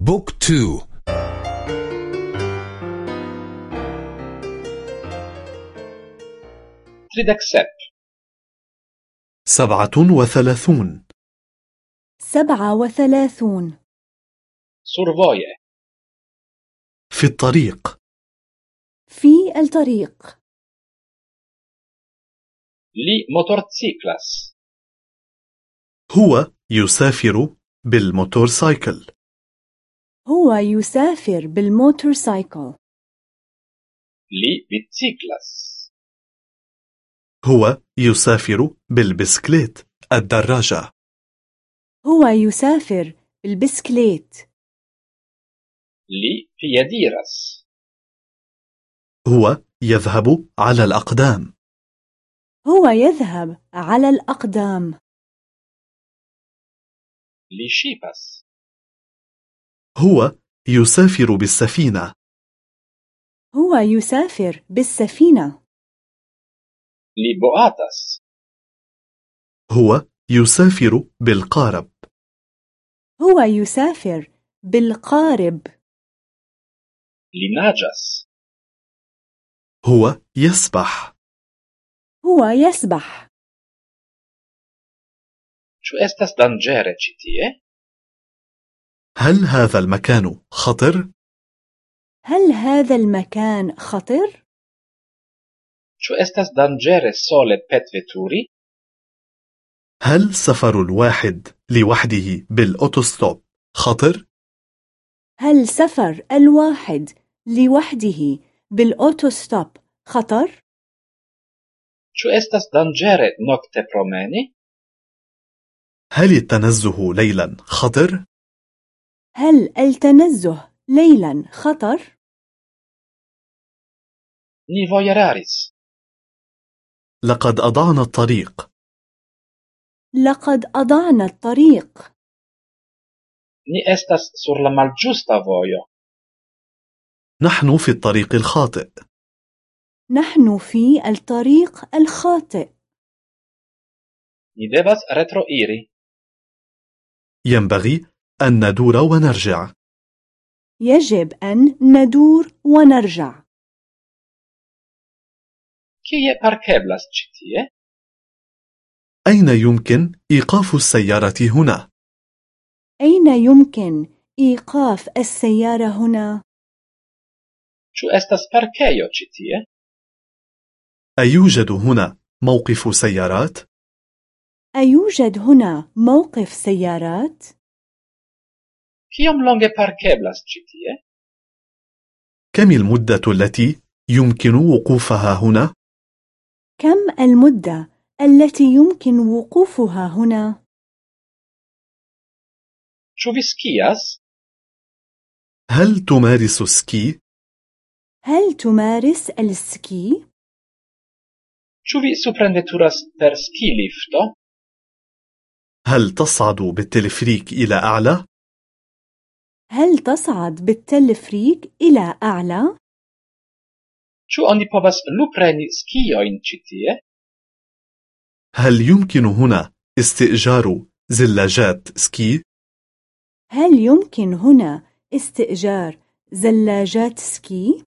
بوك تو. tridek sep سبعة وثلاثون. سبعة وثلاثون. survoje في الطريق. في الطريق. li motorciklas هو يسافر بال motorcycle. هو يسافر بال motorcycle Li biciklas هو يسافر بالبسكليت الدراجة. هو يسافر بالبسكليت. Li piediras هو يذهب على الأقدام. هو يذهب على الأقدام. لي شيباس هو يسافر بالسفينة. هو يسافر بالسفينة. لي بواتاس هو يسافر بالقارب. هو يسافر بالقارب. لي ناجاس هو يسبح. هو يسبح. شو estas danĝere ĉi tie? هل هذا المكان خطر؟ هل هذا المكان خطر؟ Ĉu estas danĝere sole petveturi? هل سفر الواحد لوحده بالأوتوستوب خطر؟ هل سفر الواحد لوحده بالأوتوستوب خطر؟ Ĉu estas danĝere nokte promeni? هل التنزه ليلا خطر؟ هل التنزه ليلا خطر؟ Ni. لقد أضعنا الطريق لقد أضعنا الطريق Ni estas sur la malĝusta vojo. نحن في الطريق الخاطئ نحن في الطريق الخاطئ Ni devas retroiri. ينبغي أن ندور ونرجع يجب أن ندور ونرجع parkeblas ĉi tie? أين يمكن إيقاف السيارة هنا؟ أين يمكن إيقاف السيارة هنا؟ Ĉu estas parkejo ĉi tie? أيوجد هنا موقف سيارات؟ أيوجد هنا موقف سيارات؟ Kiom longe parkeblas ĉi tie? كم المدة التي يمكن وقوفها هنا؟ كم المدة التي يمكن وقوفها هنا؟ Ĉu vi skias? هل تمارس ski؟ هل تمارس ال ski؟ Ĉu vi suprenveturas per skilifto? هل تصعد بالتلفريك إلى أعلى؟ هل تصعد بالتلفريك إلى أعلى؟ Ĉu oni povas lupreni skiojn ĉi tie? هل يمكن هنا استئجار زلاجات سكي؟ هل يمكن هنا استئجار زلاجات سكي؟